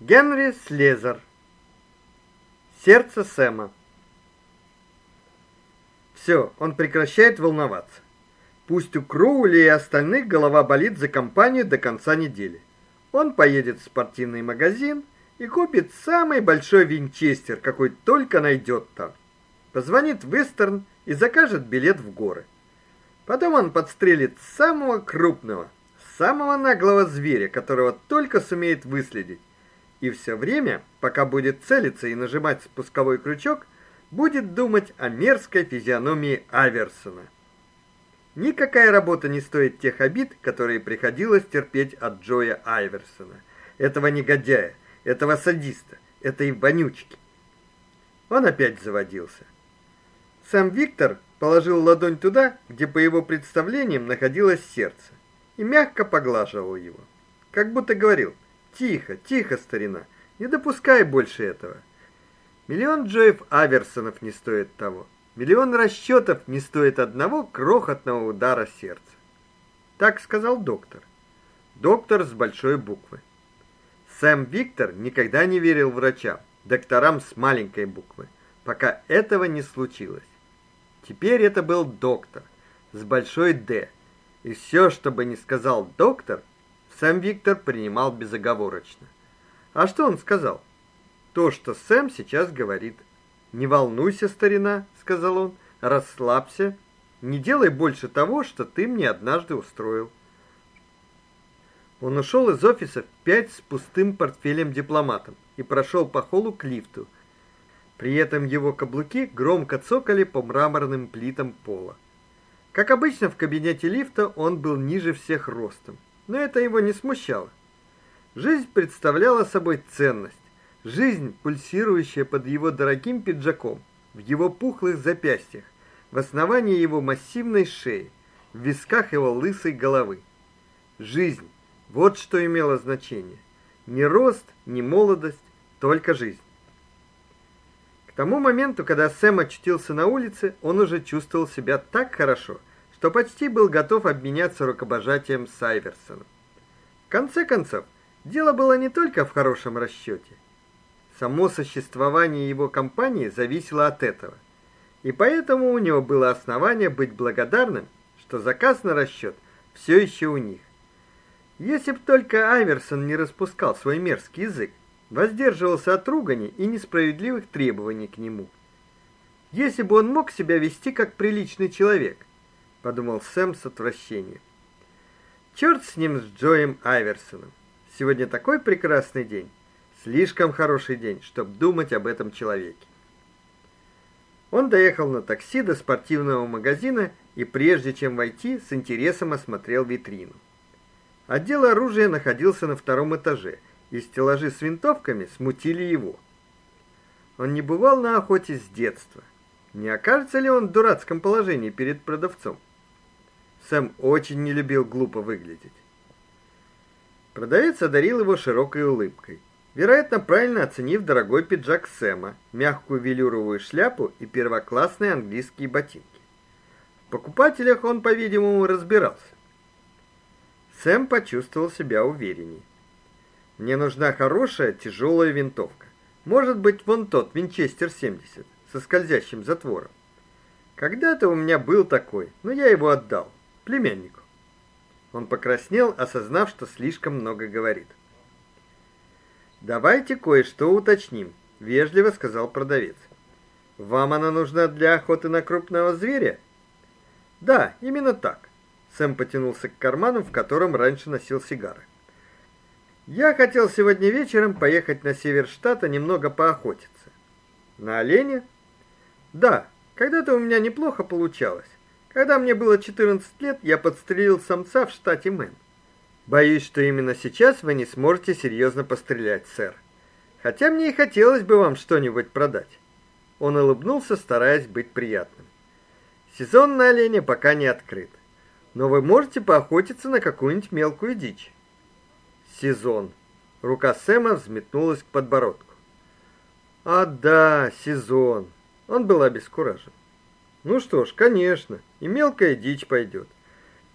Генри Слезер. Сердце Сэма. Все, он прекращает волноваться. Пусть у Кроули и остальных голова болит за компанию до конца недели. Он поедет в спортивный магазин и купит самый большой винчестер, какой только найдет там. Позвонит в Вестерн и закажет билет в горы. Потом он подстрелит самого крупного, самого наглого зверя, которого только сумеет выследить и все время, пока будет целиться и нажимать спусковой крючок, будет думать о мерзкой физиономии Аверсона. Никакая работа не стоит тех обид, которые приходилось терпеть от Джоя Айверсона, этого негодяя, этого садиста, этой вонючки. Он опять заводился. Сам Виктор положил ладонь туда, где по его представлениям находилось сердце, и мягко поглаживал его, как будто говорил: Тихо, тихо, старина. Не допускай больше этого. Миллион Джоев Аверсонов не стоит того. Миллион расчетов не стоит одного крохотного удара сердца. Так сказал доктор. Доктор с большой буквы. Сэм Виктор никогда не верил врачам, докторам с маленькой буквы, пока этого не случилось. Теперь это был доктор с большой Д. И все, что бы ни сказал доктор, сам Виктор принимал безоговорочно. А что он сказал? То, что Сэм сейчас говорит. Не волнуйся, старина, сказал он. Расслабься. Не делай больше того, что ты мне однажды устроил. Он ушел из офиса в пять с пустым портфелем-дипломатом и прошел по холлу к лифту. При этом его каблуки громко цокали по мраморным плитам пола. Как обычно в кабинете лифта, он был ниже всех ростом но это его не смущало. Жизнь представляла собой ценность, жизнь, пульсирующая под его дорогим пиджаком, в его пухлых запястьях, в основании его массивной шеи, в висках его лысой головы. Жизнь вот что имело значение. Не рост, не молодость, только жизнь. К тому моменту, когда Сэм очутился на улице, он уже чувствовал себя так хорошо, что почти был готов обменяться рукопожатием с Айверсоном. В конце концов, дело было не только в хорошем расчете. Само существование его компании зависело от этого. И поэтому у него было основание быть благодарным, что заказ на расчет все еще у них. Если б только Айверсон не распускал свой мерзкий язык, воздерживался от ругани и несправедливых требований к нему. Если бы он мог себя вести как приличный человек, подумал Сэм с отвращением. Черт с ним с Джоем Айверсоном. Сегодня такой прекрасный день, слишком хороший день, чтобы думать об этом человеке. Он доехал на такси до спортивного магазина и прежде чем войти, с интересом осмотрел витрину. Отдел оружия находился на втором этаже, и стеллажи с винтовками смутили его. Он не бывал на охоте с детства. Не окажется ли он в дурацком положении перед продавцом? Сэм очень не любил глупо выглядеть. Продавец одарил его широкой улыбкой, вероятно, правильно оценив дорогой пиджак Сэма, мягкую велюровую шляпу и первоклассные английские ботинки. В покупателях он, по-видимому, разбирался. Сэм почувствовал себя увереннее. Мне нужна хорошая тяжелая винтовка. Может быть, вон тот Винчестер 70 со скользящим затвором. Когда-то у меня был такой, но я его отдал племяннику. Он покраснел, осознав, что слишком много говорит. Давайте кое-что уточним, вежливо сказал продавец. Вам она нужна для охоты на крупного зверя? Да, именно так. Сэм потянулся к карману, в котором раньше носил сигары. Я хотел сегодня вечером поехать на север штата немного поохотиться. На оленя? Да, когда-то у меня неплохо получалось. Когда мне было 14 лет, я подстрелил самца в штате Мэн. Боюсь, что именно сейчас вы не сможете серьезно пострелять, сэр. Хотя мне и хотелось бы вам что-нибудь продать. Он улыбнулся, стараясь быть приятным. Сезон на оленя пока не открыт. Но вы можете поохотиться на какую-нибудь мелкую дичь. Сезон. Рука Сэма взметнулась к подбородку. А да, сезон. Он был обескуражен. Ну что ж, конечно, и мелкая дичь пойдет.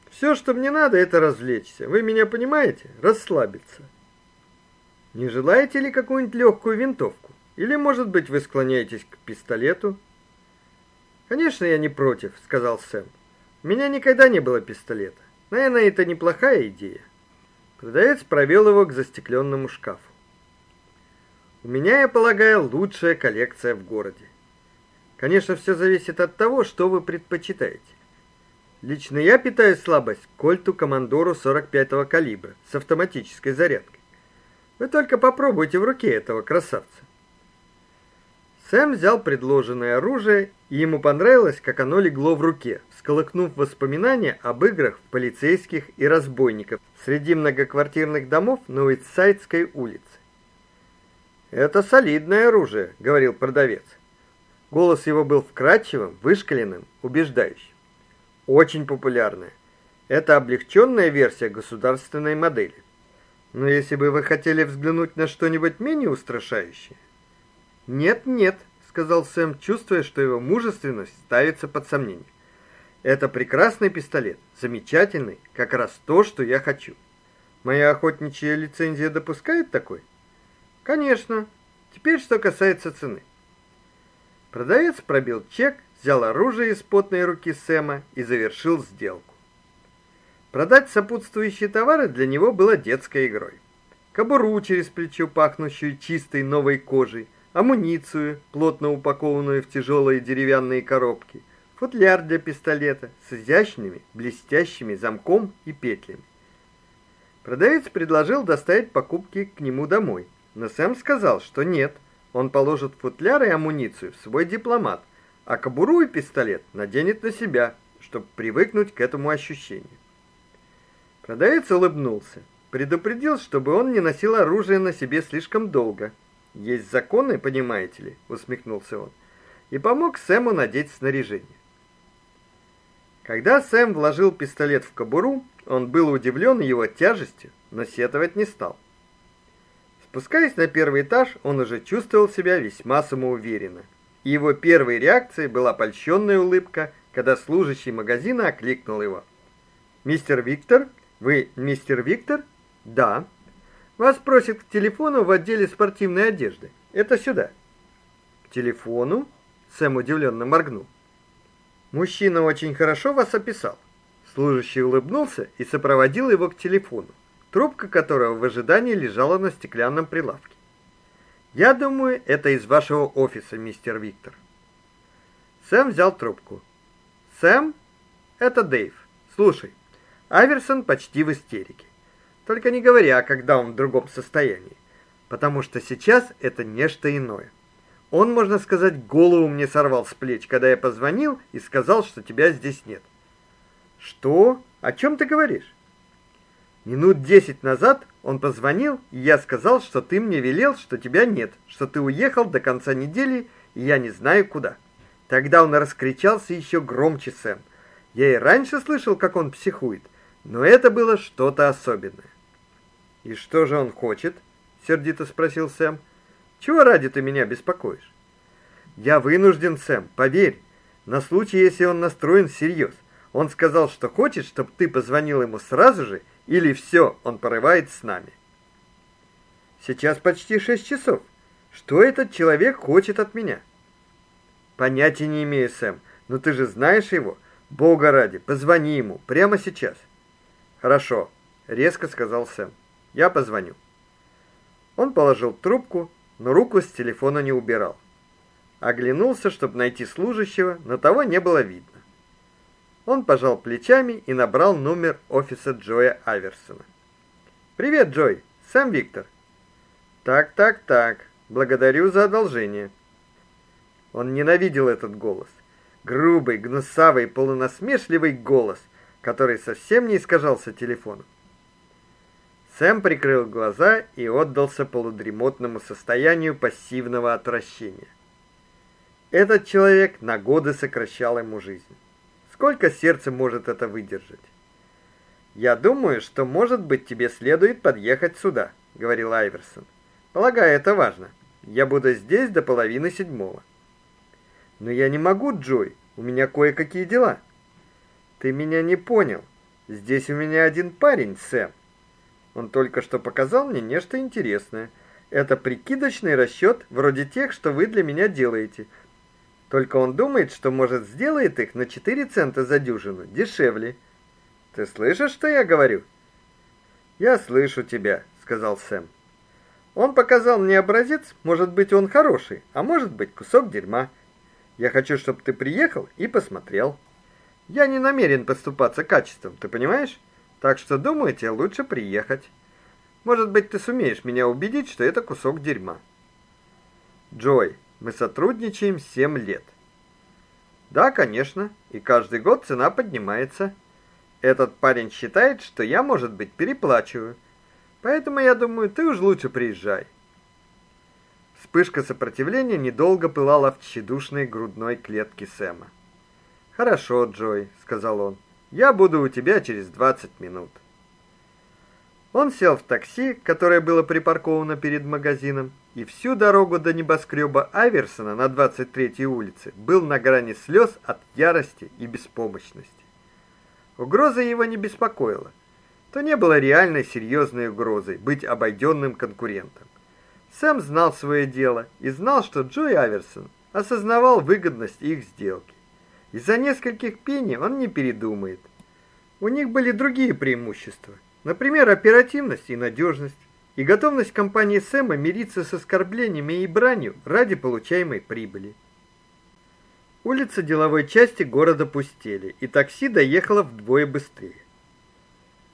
Все, что мне надо это развлечься. Вы меня понимаете? Расслабиться. Не желаете ли какую-нибудь легкую винтовку? Или, может быть, вы склоняетесь к пистолету? Конечно, я не против, сказал Сэм. У меня никогда не было пистолета. Наверное, это неплохая идея. Продавец провел его к застекленному шкафу. У меня, я полагаю, лучшая коллекция в городе. Конечно, все зависит от того, что вы предпочитаете. Лично я питаю слабость к кольту Командору 45-го калибра с автоматической зарядкой. Вы только попробуйте в руке этого красавца. Сэм взял предложенное оружие, и ему понравилось, как оно легло в руке, всколыхнув воспоминания об играх в полицейских и разбойников среди многоквартирных домов на Уитсайдской улице. Это солидное оружие, говорил продавец. Голос его был вкрадчивым, вышкаленным, убеждающим. Очень популярное. Это облегченная версия государственной модели. Но если бы вы хотели взглянуть на что-нибудь менее устрашающее, нет, нет, сказал Сэм, чувствуя, что его мужественность ставится под сомнение. Это прекрасный пистолет, замечательный, как раз то, что я хочу. Моя охотничья лицензия допускает такой? Конечно. Теперь что касается цены. Продавец пробил чек, взял оружие из потной руки Сэма и завершил сделку. Продать сопутствующие товары для него было детской игрой. Кобуру через плечо, пахнущую чистой новой кожей, амуницию, плотно упакованную в тяжелые деревянные коробки, футляр для пистолета с изящными, блестящими замком и петлями. Продавец предложил доставить покупки к нему домой, но Сэм сказал, что нет, он положит футляр и амуницию в свой дипломат, а кобуру и пистолет наденет на себя, чтобы привыкнуть к этому ощущению. Продавец улыбнулся, предупредил, чтобы он не носил оружие на себе слишком долго – есть законы, понимаете ли, усмехнулся он. И помог Сэму надеть снаряжение. Когда Сэм вложил пистолет в кобуру, он был удивлен его тяжестью, но сетовать не стал. Спускаясь на первый этаж, он уже чувствовал себя весьма самоуверенно. И его первой реакцией была польщенная улыбка, когда служащий магазина окликнул его. «Мистер Виктор? Вы мистер Виктор?» «Да». Вас просят к телефону в отделе спортивной одежды. Это сюда. К телефону? Сэм удивленно моргнул. Мужчина очень хорошо вас описал. Служащий улыбнулся и сопроводил его к телефону, трубка которого в ожидании лежала на стеклянном прилавке. Я думаю, это из вашего офиса, мистер Виктор. Сэм взял трубку. Сэм, это Дэйв. Слушай, Аверсон почти в истерике. Только не говоря, когда он в другом состоянии, потому что сейчас это нечто иное. Он, можно сказать, голову мне сорвал с плеч, когда я позвонил и сказал, что тебя здесь нет. Что? О чем ты говоришь? Минут десять назад он позвонил, и я сказал, что ты мне велел, что тебя нет, что ты уехал до конца недели, и я не знаю куда. Тогда он раскричался еще громче, Сэм. Я и раньше слышал, как он психует, но это было что-то особенное. И что же он хочет? сердито спросил Сэм. Чего ради ты меня беспокоишь? Я вынужден, Сэм, поверь, на случай, если он настроен всерьез. Он сказал, что хочет, чтобы ты позвонил ему сразу же, или все, он порывает с нами. Сейчас почти шесть часов. Что этот человек хочет от меня? Понятия не имею, Сэм, но ты же знаешь его. Бога ради, позвони ему прямо сейчас. Хорошо, резко сказал Сэм. Я позвоню. Он положил трубку, но руку с телефона не убирал. Оглянулся, чтобы найти служащего, но того не было видно. Он пожал плечами и набрал номер офиса Джоя Аверсона. Привет, Джой. Сам Виктор. Так, так, так. Благодарю за одолжение. Он ненавидел этот голос. Грубый, гнусавый, полунасмешливый голос, который совсем не искажался телефоном. Сэм прикрыл глаза и отдался полудремотному состоянию пассивного отвращения. Этот человек на годы сокращал ему жизнь. Сколько сердце может это выдержать? Я думаю, что, может быть, тебе следует подъехать сюда, говорил Айверсон. Полагаю, это важно. Я буду здесь до половины седьмого. Но я не могу, Джой. У меня кое-какие дела. Ты меня не понял. Здесь у меня один парень, Сэм. Он только что показал мне нечто интересное. Это прикидочный расчет, вроде тех, что вы для меня делаете. Только он думает, что может сделает их на 4 цента за дюжину, дешевле. Ты слышишь, что я говорю? Я слышу тебя, сказал Сэм. Он показал мне образец, может быть, он хороший, а может быть, кусок дерьма. Я хочу, чтобы ты приехал и посмотрел. Я не намерен поступаться качеством, ты понимаешь? Так что думаю, тебе лучше приехать. Может быть, ты сумеешь меня убедить, что это кусок дерьма. Джой, мы сотрудничаем 7 лет. Да, конечно, и каждый год цена поднимается. Этот парень считает, что я, может быть, переплачиваю. Поэтому я думаю, ты уж лучше приезжай. Вспышка сопротивления недолго пылала в тщедушной грудной клетке Сэма. "Хорошо, Джой", сказал он. "Я буду у тебя через 20 минут". Он сел в такси, которое было припарковано перед магазином, и всю дорогу до небоскреба Аверсона на 23-й улице был на грани слез от ярости и беспомощности. Угроза его не беспокоила. То не было реальной серьезной угрозой быть обойденным конкурентом. Сэм знал свое дело и знал, что Джой Аверсон осознавал выгодность их сделки. Из-за нескольких пенни он не передумает. У них были другие преимущества. Например, оперативность и надежность, и готовность компании Сэма мириться с оскорблениями и бранью ради получаемой прибыли. Улицы деловой части города пустели, и такси доехало вдвое быстрее.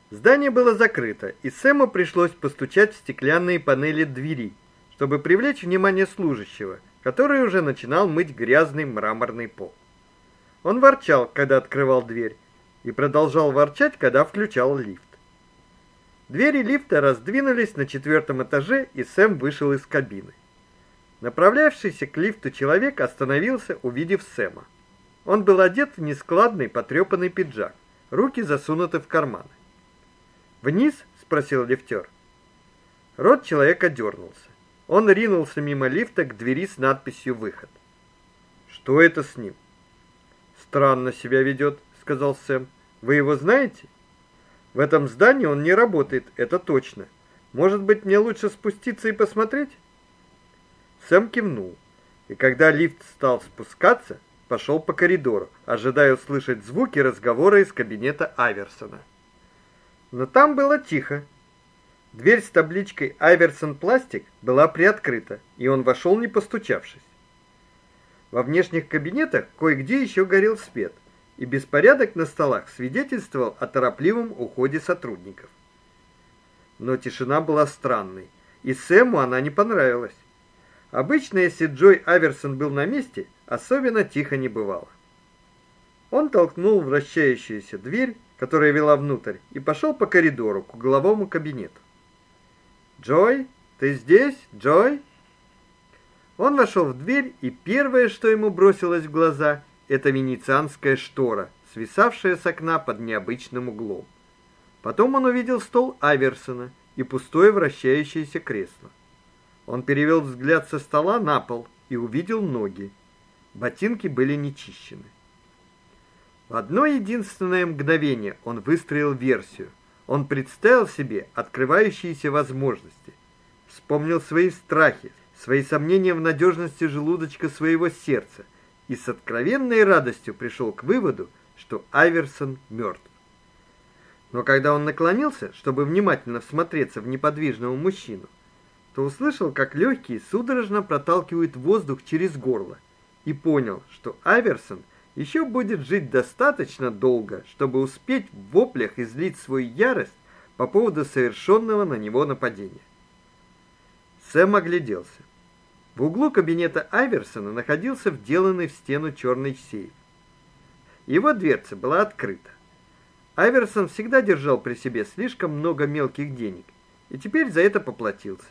Здание было закрыто, и Сэму пришлось постучать в стеклянные панели двери, чтобы привлечь внимание служащего, который уже начинал мыть грязный мраморный пол. Он ворчал, когда открывал дверь, и продолжал ворчать, когда включал лифт. Двери лифта раздвинулись на четвертом этаже, и Сэм вышел из кабины. Направлявшийся к лифту человек остановился, увидев Сэма. Он был одет в нескладный потрепанный пиджак, руки засунуты в карманы. "Вниз?" спросил лифтер. Рот человека дернулся. Он ринулся мимо лифта к двери с надписью выход. Что это с ним? Странно себя ведет», — сказал Сэм. Вы его знаете? В этом здании он не работает, это точно. Может быть, мне лучше спуститься и посмотреть? Сэм кивнул. И когда лифт стал спускаться, пошел по коридору, ожидая услышать звуки разговора из кабинета Аверсона. Но там было тихо. Дверь с табличкой Айверсон Пластик была приоткрыта, и он вошел не постучавшись. Во внешних кабинетах кое-где еще горел свет, и беспорядок на столах свидетельствовал о торопливом уходе сотрудников. Но тишина была странной, и Сэму она не понравилась. Обычно, если Джой Аверсон был на месте, особенно тихо не бывало. Он толкнул вращающуюся дверь, которая вела внутрь, и пошел по коридору к угловому кабинету. Джой, ты здесь, Джой? Он вошел в дверь, и первое, что ему бросилось в глаза, это венецианская штора, свисавшая с окна под необычным углом. Потом он увидел стол Аверсона и пустое вращающееся кресло. Он перевел взгляд со стола на пол и увидел ноги. Ботинки были нечищены. В одно единственное мгновение он выстроил версию – он представил себе открывающиеся возможности, вспомнил свои страхи, свои сомнения в надежности желудочка своего сердца и с откровенной радостью пришел к выводу, что Айверсон мертв. Но когда он наклонился, чтобы внимательно всмотреться в неподвижного мужчину, то услышал, как легкие судорожно проталкивают воздух через горло, и понял, что Айверсон еще будет жить достаточно долго, чтобы успеть в воплях излить свою ярость по поводу совершенного на него нападения. Сэм огляделся. В углу кабинета Айверсона находился вделанный в стену черный сейф. Его дверца была открыта. Айверсон всегда держал при себе слишком много мелких денег, и теперь за это поплатился.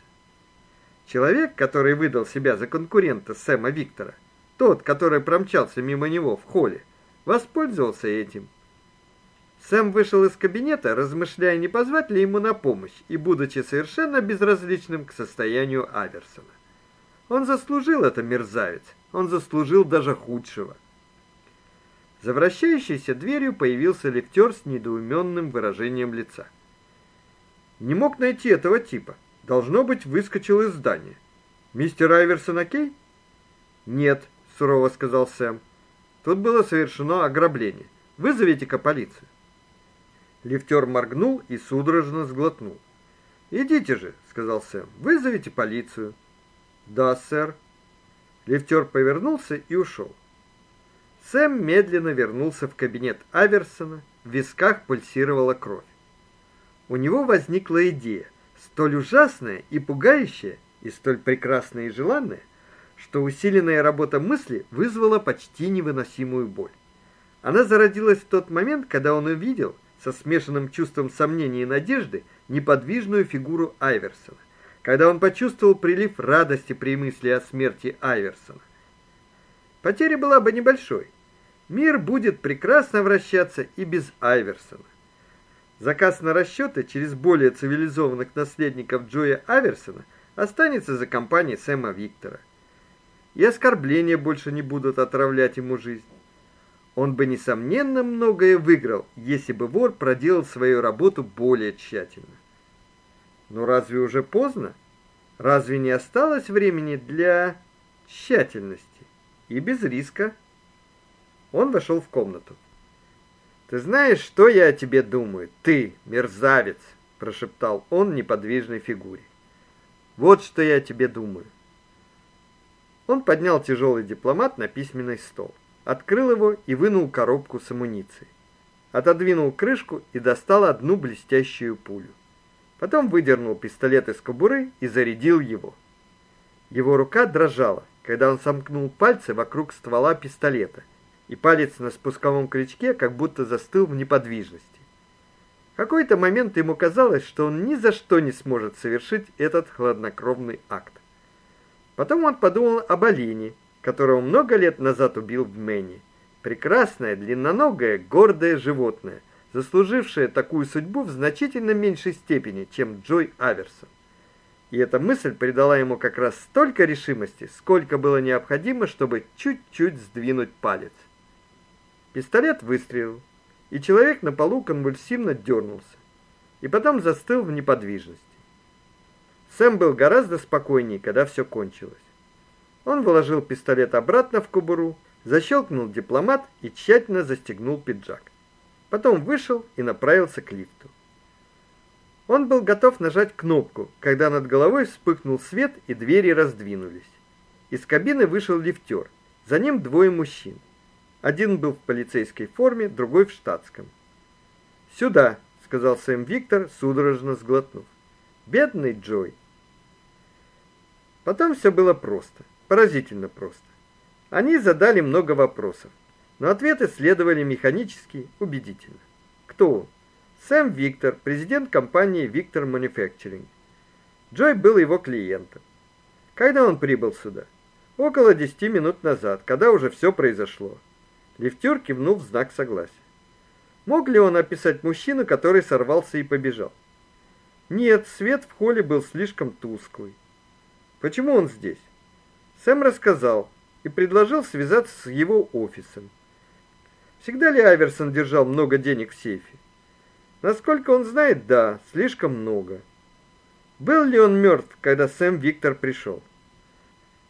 Человек, который выдал себя за конкурента Сэма Виктора, тот, который промчался мимо него в холле, воспользовался этим. Сэм вышел из кабинета, размышляя, не позвать ли ему на помощь, и будучи совершенно безразличным к состоянию Аверсона. Он заслужил это, мерзавец. Он заслужил даже худшего. За вращающейся дверью появился лифтер с недоуменным выражением лица. Не мог найти этого типа. должно быть, выскочил из здания. Мистер Айверсон окей? Нет, сурово сказал Сэм. Тут было совершено ограбление. Вызовите-ка полицию. Лифтер моргнул и судорожно сглотнул. "Идите же", сказал Сэм. "Вызовите полицию". "Да, сэр". Лифтер повернулся и ушел. Сэм медленно вернулся в кабинет Аверсона, в висках пульсировала кровь. У него возникла идея, столь ужасная и пугающая, и столь прекрасная и желанная, что усиленная работа мысли вызвала почти невыносимую боль. Она зародилась в тот момент, когда он увидел со смешанным чувством сомнения и надежды неподвижную фигуру Айверсона, когда он почувствовал прилив радости при мысли о смерти Айверсона. Потеря была бы небольшой. Мир будет прекрасно вращаться и без Айверсона. Заказ на расчеты через более цивилизованных наследников Джоя Айверсона останется за компанией Сэма Виктора и оскорбления больше не будут отравлять ему жизнь. Он бы несомненно многое выиграл, если бы вор проделал свою работу более тщательно. Но разве уже поздно? Разве не осталось времени для тщательности и без риска? Он вошел в комнату. Ты знаешь, что я о тебе думаю? Ты, мерзавец, прошептал он неподвижной фигуре. Вот что я о тебе думаю. Он поднял тяжелый дипломат на письменный стол, открыл его и вынул коробку с амуницией. Отодвинул крышку и достал одну блестящую пулю. Потом выдернул пистолет из кобуры и зарядил его. Его рука дрожала, когда он сомкнул пальцы вокруг ствола пистолета, и палец на спусковом крючке как будто застыл в неподвижности. В какой-то момент ему казалось, что он ни за что не сможет совершить этот хладнокровный акт. Потом он подумал об олене, которого много лет назад убил в Мэне. Прекрасное, длинноногое, гордое животное, заслужившее такую судьбу в значительно меньшей степени, чем Джой Аверсон. И эта мысль придала ему как раз столько решимости, сколько было необходимо, чтобы чуть-чуть сдвинуть палец. Пистолет выстрелил, и человек на полу конвульсивно дернулся, и потом застыл в неподвижности. Сэм был гораздо спокойнее, когда все кончилось. Он вложил пистолет обратно в кобуру, защелкнул дипломат и тщательно застегнул пиджак. Потом вышел и направился к лифту. Он был готов нажать кнопку, когда над головой вспыхнул свет и двери раздвинулись. Из кабины вышел лифтер. За ним двое мужчин. Один был в полицейской форме, другой в штатском. "Сюда", сказал Сэм Виктор, судорожно сглотнув. "Бедный Джой". Потом все было просто, поразительно просто. Они задали много вопросов, но ответы следовали механически, убедительно. Кто? Сэм Виктор, президент компании Victor Manufacturing. Джой был его клиентом. Когда он прибыл сюда? Около 10 минут назад, когда уже все произошло. Лифтер кивнул в знак согласия. Мог ли он описать мужчину, который сорвался и побежал? Нет, свет в холле был слишком тусклый. Почему он здесь? Сэм рассказал и предложил связаться с его офисом. Всегда ли Аверсон держал много денег в сейфе? Насколько он знает, да, слишком много. Был ли он мертв, когда Сэм Виктор пришел?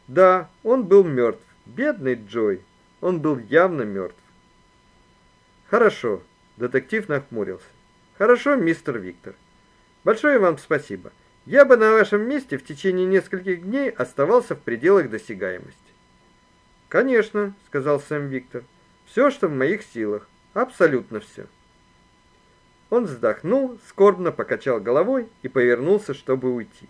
Да, он был мертв. Бедный Джой. Он был явно мертв. Хорошо, детектив нахмурился. Хорошо, мистер Виктор. Большое вам спасибо. Я бы на вашем месте в течение нескольких дней оставался в пределах досягаемости. Конечно, сказал Сэм Виктор. Все, что в моих силах, абсолютно все. Он вздохнул, скорбно покачал головой и повернулся, чтобы уйти.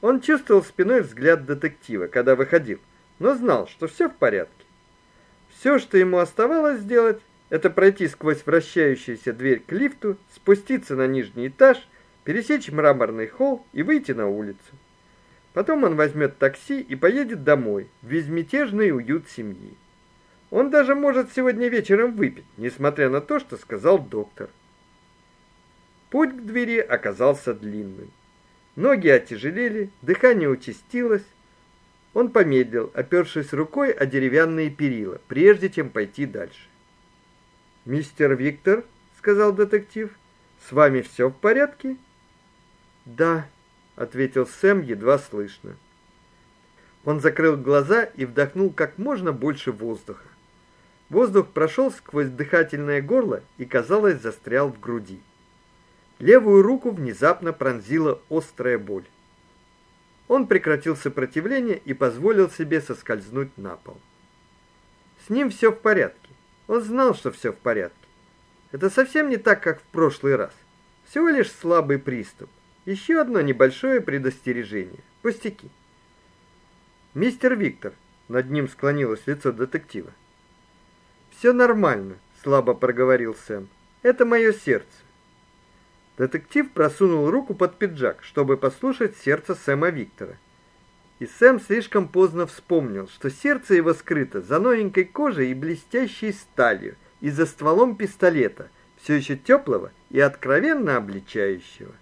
Он чувствовал спиной взгляд детектива, когда выходил, но знал, что все в порядке. Все, что ему оставалось сделать, это пройти сквозь вращающуюся дверь к лифту, спуститься на нижний этаж пересечь мраморный холл и выйти на улицу. Потом он возьмет такси и поедет домой, в безмятежный уют семьи. Он даже может сегодня вечером выпить, несмотря на то, что сказал доктор. Путь к двери оказался длинным. Ноги отяжелели, дыхание участилось. Он помедлил, опершись рукой о деревянные перила, прежде чем пойти дальше. "Мистер Виктор", сказал детектив. "С вами все в порядке?" Да, ответил Сэм едва слышно. Он закрыл глаза и вдохнул как можно больше воздуха. Воздух прошел сквозь дыхательное горло и, казалось, застрял в груди. Левую руку внезапно пронзила острая боль. Он прекратил сопротивление и позволил себе соскользнуть на пол. С ним все в порядке. Он знал, что все в порядке. Это совсем не так, как в прошлый раз. Всего лишь слабый приступ. Еще одно небольшое предостережение. Пустяки. Мистер Виктор, над ним склонилось лицо детектива. «Все нормально, слабо проговорил Сэм. Это мое сердце. Детектив просунул руку под пиджак, чтобы послушать сердце Сэма Виктора. И Сэм слишком поздно вспомнил, что сердце его скрыто за новенькой кожей и блестящей сталью, и за стволом пистолета, все еще теплого и откровенно обличающего.